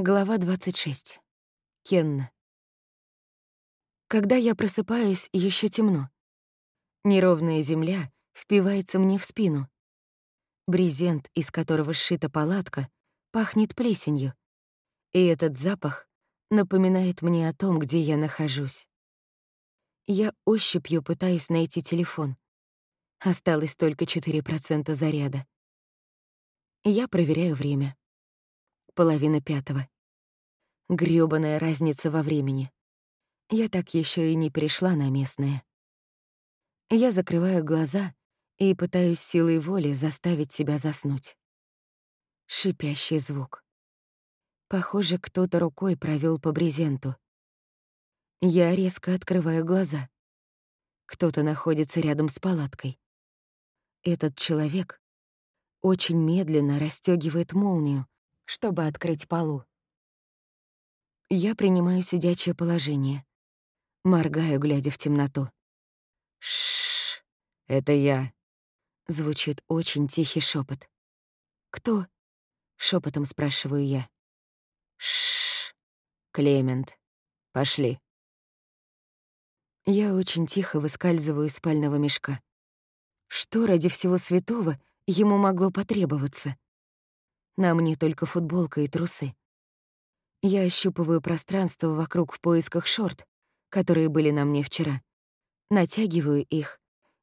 Глава 26. Кенна. Когда я просыпаюсь, еще темно. Неровная земля впивается мне в спину. Брезент, из которого сшита палатка, пахнет плесенью. И этот запах напоминает мне о том, где я нахожусь. Я ощупью пытаюсь найти телефон. Осталось только 4% заряда. Я проверяю время половина пятого. Грёбаная разница во времени. Я так еще и не перешла на местное. Я закрываю глаза и пытаюсь силой воли заставить себя заснуть. Шипящий звук. Похоже, кто-то рукой провел по брезенту. Я резко открываю глаза. Кто-то находится рядом с палаткой. Этот человек очень медленно расстегивает молнию, чтобы открыть полу. Я принимаю сидячее положение. Моргаю, глядя в темноту. Шш, это я. Звучит очень тихий шепот. Кто? Шепотом спрашиваю я. Шш, Клемент. Пошли. Я очень тихо выскальзываю из спального мешка. Что ради всего святого ему могло потребоваться? На мне только футболка и трусы. Я ощупываю пространство вокруг в поисках шорт, которые были на мне вчера. Натягиваю их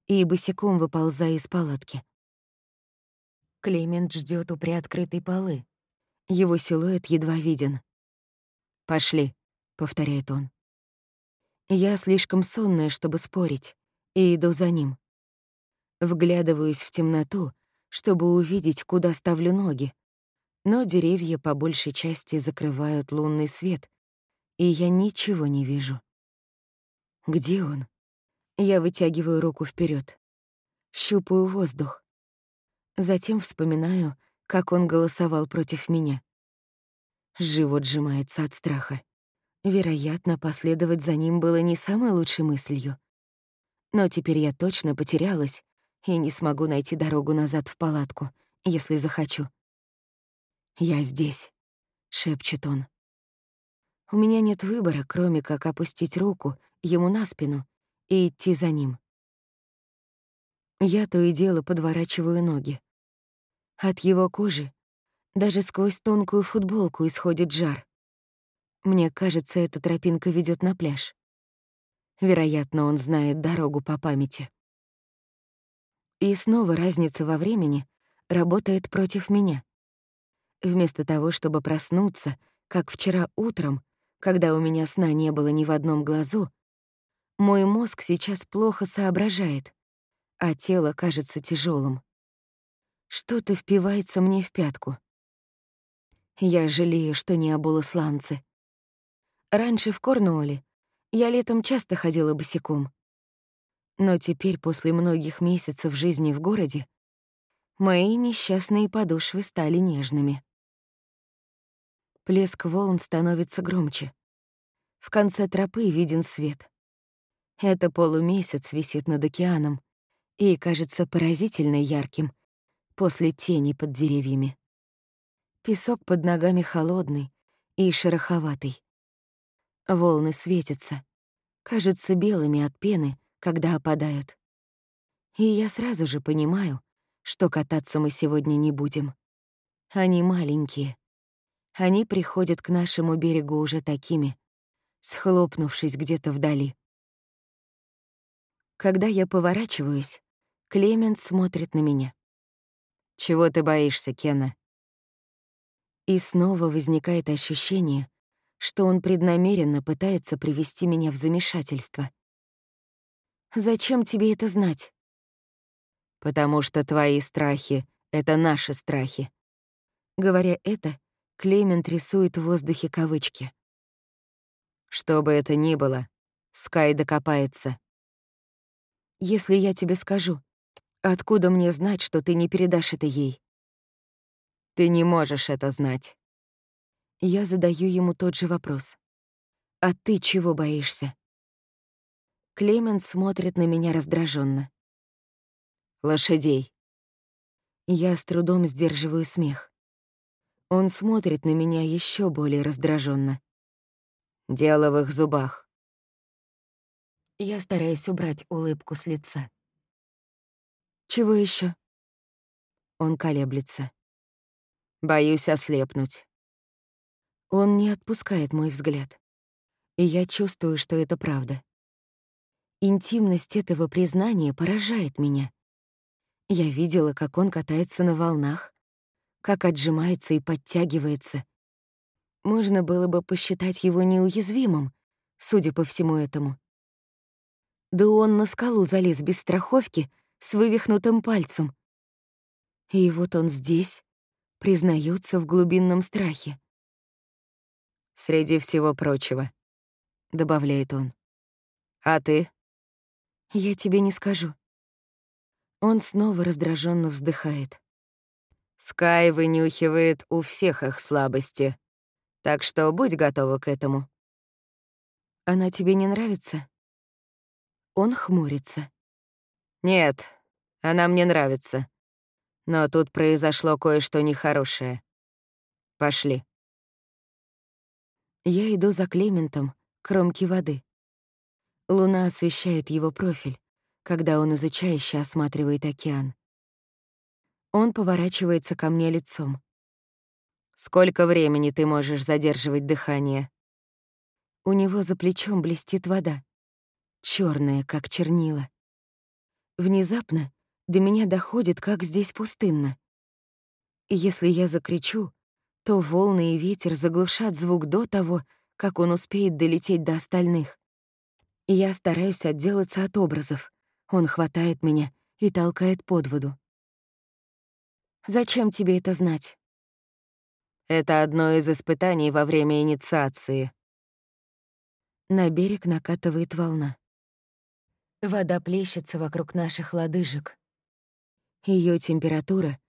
и босиком выползаю из палатки. Клемент ждет у приоткрытой полы. Его силуэт едва виден. «Пошли», — повторяет он. Я слишком сонная, чтобы спорить, и иду за ним. Вглядываюсь в темноту, чтобы увидеть, куда ставлю ноги, но деревья по большей части закрывают лунный свет, и я ничего не вижу. Где он? Я вытягиваю руку вперед, щупаю воздух. Затем вспоминаю, как он голосовал против меня. Живот сжимается от страха. Вероятно, последовать за ним было не самой лучшей мыслью. Но теперь я точно потерялась и не смогу найти дорогу назад в палатку, если захочу. «Я здесь», — шепчет он. У меня нет выбора, кроме как опустить руку ему на спину и идти за ним. Я то и дело подворачиваю ноги. От его кожи даже сквозь тонкую футболку исходит жар. Мне кажется, эта тропинка ведет на пляж. Вероятно, он знает дорогу по памяти. И снова разница во времени работает против меня. Вместо того, чтобы проснуться, как вчера утром, когда у меня сна не было ни в одном глазу, мой мозг сейчас плохо соображает, а тело кажется тяжелым. Что-то впивается мне в пятку. Я жалею, что не обула сланцы. Раньше в Корнуолле я летом часто ходила босиком. Но теперь, после многих месяцев жизни в городе, мои несчастные подошвы стали нежными. Плеск волн становится громче. В конце тропы виден свет. Это полумесяц висит над океаном и кажется поразительно ярким после тени под деревьями. Песок под ногами холодный и шероховатый. Волны светятся, кажутся белыми от пены, когда опадают. И я сразу же понимаю, что кататься мы сегодня не будем. Они маленькие, они приходят к нашему берегу уже такими, схлопнувшись где-то вдали. Когда я поворачиваюсь, Клемент смотрит на меня. «Чего ты боишься, Кена?» И снова возникает ощущение, что он преднамеренно пытается привести меня в замешательство. «Зачем тебе это знать?» «Потому что твои страхи — это наши страхи». Говоря это, Клемент рисует в воздухе кавычки. Что бы это ни было, Скай докопается. Если я тебе скажу, откуда мне знать, что ты не передашь это ей? Ты не можешь это знать. Я задаю ему тот же вопрос. А ты чего боишься? Клемент смотрит на меня раздраженно. Лошадей. Я с трудом сдерживаю смех. Он смотрит на меня еще более раздраженно. Дело в их зубах. Я стараюсь убрать улыбку с лица. Чего еще? Он колеблется. Боюсь ослепнуть. Он не отпускает мой взгляд. И я чувствую, что это правда. Интимность этого признания поражает меня. Я видела, как он катается на волнах, как отжимается и подтягивается. Можно было бы посчитать его неуязвимым, судя по всему этому. Да он на скалу залез без страховки с вывихнутым пальцем. И вот он здесь, признается в глубинном страхе. «Среди всего прочего», — добавляет он. «А ты?» «Я тебе не скажу». Он снова раздраженно вздыхает. Скай вынюхивает у всех их слабости, так что будь готова к этому. Она тебе не нравится? Он хмурится. Нет, она мне нравится. Но тут произошло кое-что нехорошее. Пошли. Я иду за Клементом к кромке воды. Луна освещает его профиль когда он изучающе осматривает океан. Он поворачивается ко мне лицом. «Сколько времени ты можешь задерживать дыхание?» У него за плечом блестит вода, черная, как чернила. Внезапно до меня доходит, как здесь пустынно. И если я закричу, то волны и ветер заглушат звук до того, как он успеет долететь до остальных. я стараюсь отделаться от образов. Он хватает меня и толкает под воду. «Зачем тебе это знать?» «Это одно из испытаний во время инициации». На берег накатывает волна. Вода плещется вокруг наших лодыжек. Ее температура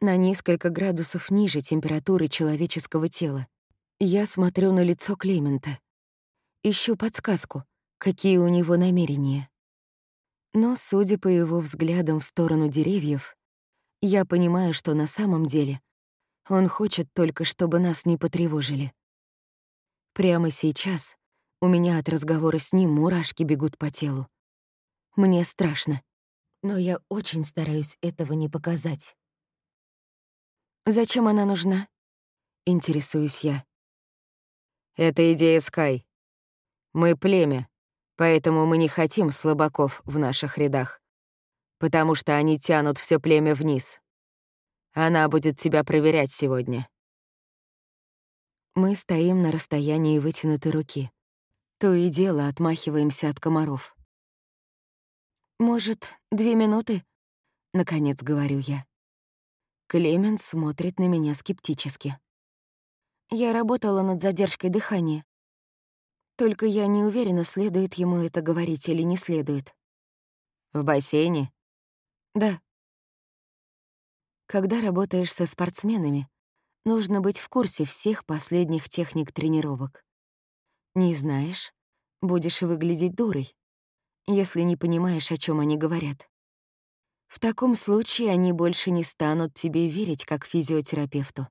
на несколько градусов ниже температуры человеческого тела. Я смотрю на лицо Клемента. Ищу подсказку, какие у него намерения. Но, судя по его взглядам в сторону деревьев, я понимаю, что на самом деле он хочет только, чтобы нас не потревожили. Прямо сейчас у меня от разговора с ним мурашки бегут по телу. Мне страшно, но я очень стараюсь этого не показать. «Зачем она нужна?» — интересуюсь я. «Это идея Скай. Мы племя, Поэтому мы не хотим слабаков в наших рядах, потому что они тянут все племя вниз. Она будет тебя проверять сегодня. Мы стоим на расстоянии вытянутой руки. То и дело отмахиваемся от комаров. «Может, две минуты?» — наконец говорю я. Клемен смотрит на меня скептически. Я работала над задержкой дыхания. Только я не уверена, следует ему это говорить или не следует. В бассейне? Да. Когда работаешь со спортсменами, нужно быть в курсе всех последних техник тренировок. Не знаешь — будешь выглядеть дурой, если не понимаешь, о чем они говорят. В таком случае они больше не станут тебе верить как физиотерапевту.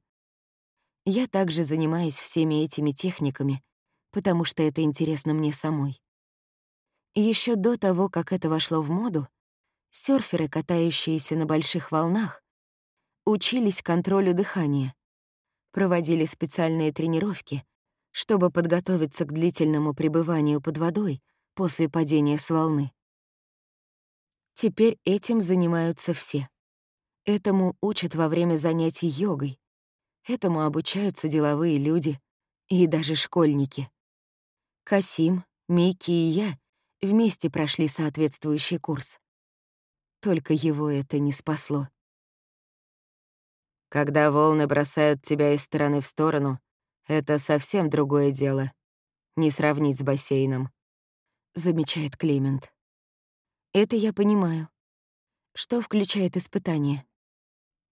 Я также занимаюсь всеми этими техниками, потому что это интересно мне самой. Еще до того, как это вошло в моду, серферы, катающиеся на больших волнах, учились контролю дыхания, проводили специальные тренировки, чтобы подготовиться к длительному пребыванию под водой после падения с волны. Теперь этим занимаются все. Этому учат во время занятий йогой. Этому обучаются деловые люди и даже школьники. Касим, Микки и я вместе прошли соответствующий курс. Только его это не спасло. Когда волны бросают тебя из стороны в сторону, это совсем другое дело. Не сравнить с бассейном, — замечает Клемент. Это я понимаю. Что включает испытание?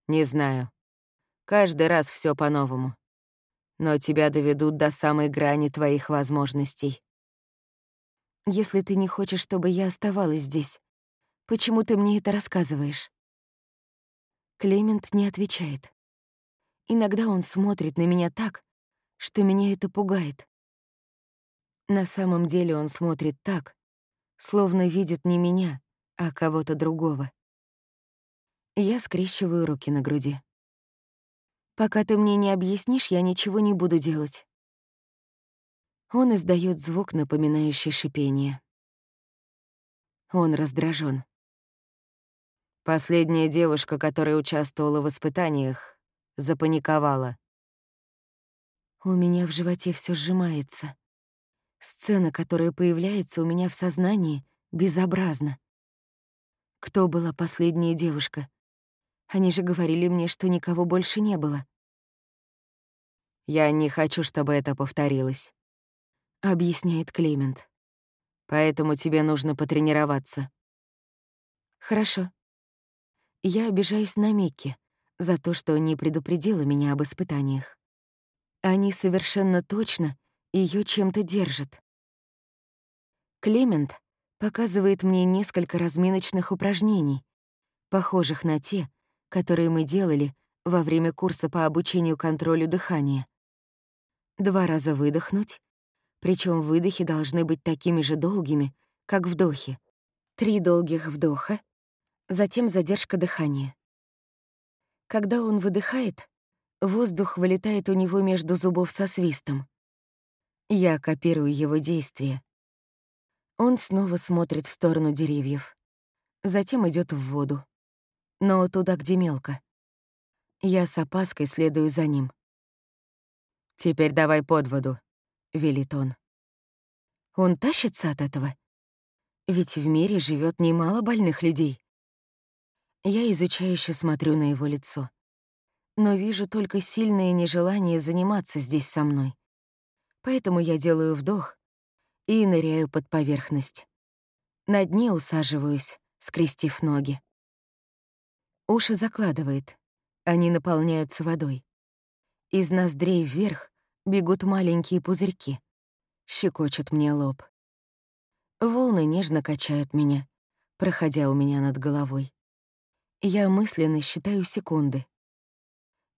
Не знаю. Каждый раз все по-новому но тебя доведут до самой грани твоих возможностей. Если ты не хочешь, чтобы я оставалась здесь, почему ты мне это рассказываешь? Клемент не отвечает. Иногда он смотрит на меня так, что меня это пугает. На самом деле он смотрит так, словно видит не меня, а кого-то другого. Я скрещиваю руки на груди. Пока ты мне не объяснишь, я ничего не буду делать. Он издает звук, напоминающий шипение. Он раздражен. Последняя девушка, которая участвовала в испытаниях, запаниковала. У меня в животе все сжимается. Сцена, которая появляется у меня в сознании, безобразна. Кто была последняя девушка? Они же говорили мне, что никого больше не было. «Я не хочу, чтобы это повторилось», — объясняет Клемент. «Поэтому тебе нужно потренироваться». «Хорошо». Я обижаюсь на Микки за то, что не предупредила меня об испытаниях. Они совершенно точно ее чем-то держат. Клемент показывает мне несколько разминочных упражнений, похожих на те, которые мы делали во время курса по обучению контролю дыхания. Два раза выдохнуть, причем выдохи должны быть такими же долгими, как вдохи. Три долгих вдоха, затем задержка дыхания. Когда он выдыхает, воздух вылетает у него между зубов со свистом. Я копирую его действия. Он снова смотрит в сторону деревьев. Затем идет в воду но туда, где мелко. Я с опаской следую за ним. «Теперь давай под воду», — велит он. Он тащится от этого? Ведь в мире живет немало больных людей. Я изучающе смотрю на его лицо, но вижу только сильное нежелание заниматься здесь со мной. Поэтому я делаю вдох и ныряю под поверхность. На дне усаживаюсь, скрестив ноги. Уши закладывает. Они наполняются водой. Из ноздрей вверх бегут маленькие пузырьки. Щекочут мне лоб. Волны нежно качают меня, проходя у меня над головой. Я мысленно считаю секунды.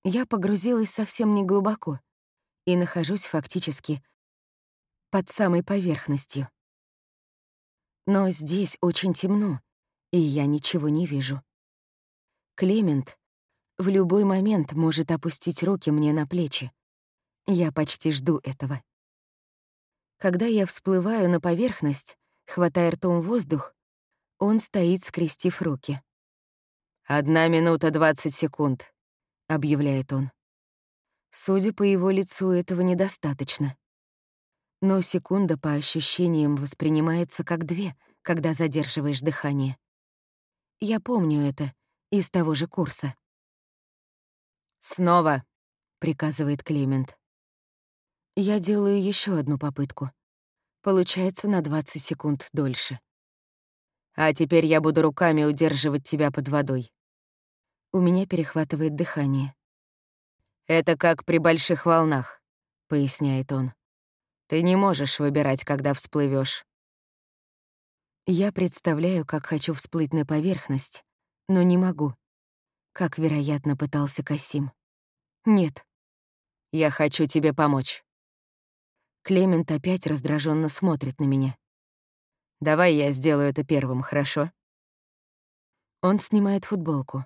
Я погрузилась совсем не глубоко и нахожусь фактически под самой поверхностью. Но здесь очень темно, и я ничего не вижу. Клемент в любой момент может опустить руки мне на плечи. Я почти жду этого. Когда я всплываю на поверхность, хватая ртом воздух, он стоит, скрестив руки. «Одна минута двадцать секунд», — объявляет он. Судя по его лицу, этого недостаточно. Но секунда по ощущениям воспринимается как две, когда задерживаешь дыхание. Я помню это из того же курса. «Снова», — приказывает Клемент. Я делаю еще одну попытку. Получается на 20 секунд дольше. А теперь я буду руками удерживать тебя под водой. У меня перехватывает дыхание. «Это как при больших волнах», — поясняет он. «Ты не можешь выбирать, когда всплывешь. Я представляю, как хочу всплыть на поверхность, но не могу. Как, вероятно, пытался Касим. Нет. Я хочу тебе помочь. Клемент опять раздраженно смотрит на меня. Давай я сделаю это первым, хорошо? Он снимает футболку,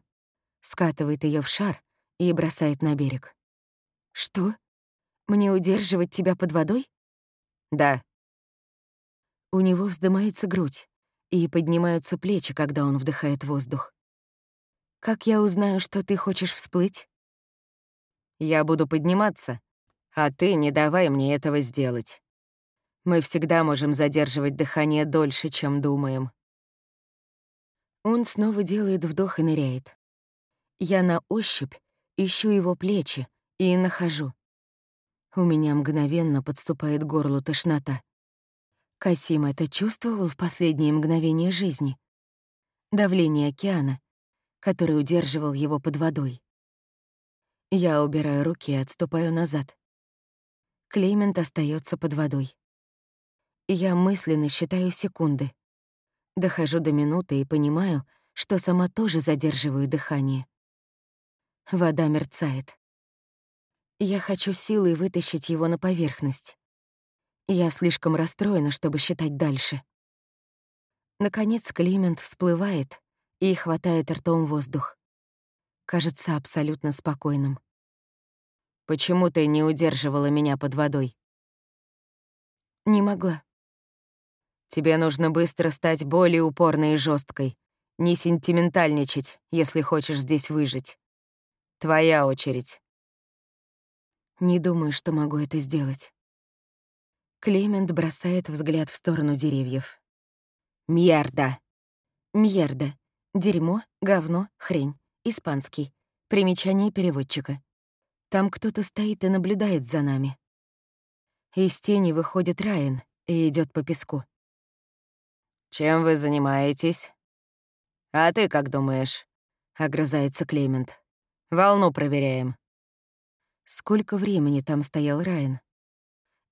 скатывает ее в шар и бросает на берег. Что? Мне удерживать тебя под водой? Да. У него вздымается грудь и поднимаются плечи, когда он вдыхает воздух. Как я узнаю, что ты хочешь всплыть? Я буду подниматься, а ты не давай мне этого сделать. Мы всегда можем задерживать дыхание дольше, чем думаем. Он снова делает вдох и ныряет. Я на ощупь ищу его плечи и нахожу. У меня мгновенно подступает к горлу тошнота. Касим это чувствовал в последние мгновения жизни. Давление океана, который удерживал его под водой. Я убираю руки и отступаю назад. Клеймент остается под водой. Я мысленно считаю секунды. Дохожу до минуты и понимаю, что сама тоже задерживаю дыхание. Вода мерцает. Я хочу силой вытащить его на поверхность. Я слишком расстроена, чтобы считать дальше. Наконец Климент всплывает и хватает ртом воздух. Кажется абсолютно спокойным. «Почему ты не удерживала меня под водой?» «Не могла». «Тебе нужно быстро стать более упорной и жесткой, не сентиментальничать, если хочешь здесь выжить. Твоя очередь». Не думаю, что могу это сделать. Клемент бросает взгляд в сторону деревьев. Мьерда. Мьерда. Дерьмо, говно, хрень. Испанский. Примечание переводчика. Там кто-то стоит и наблюдает за нами. Из тени выходит Райан и идет по песку. «Чем вы занимаетесь?» «А ты как думаешь?» — огрызается Клемент. «Волну проверяем». Сколько времени там стоял Райан?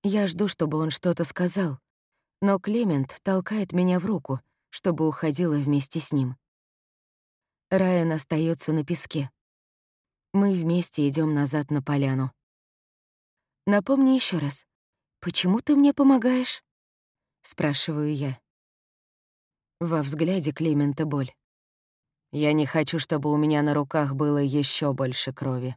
Я жду, чтобы он что-то сказал, но Клемент толкает меня в руку, чтобы уходила вместе с ним. Райан остается на песке. Мы вместе идем назад на поляну. Напомни еще раз, почему ты мне помогаешь? Спрашиваю я. Во взгляде Клемента боль. Я не хочу, чтобы у меня на руках было еще больше крови.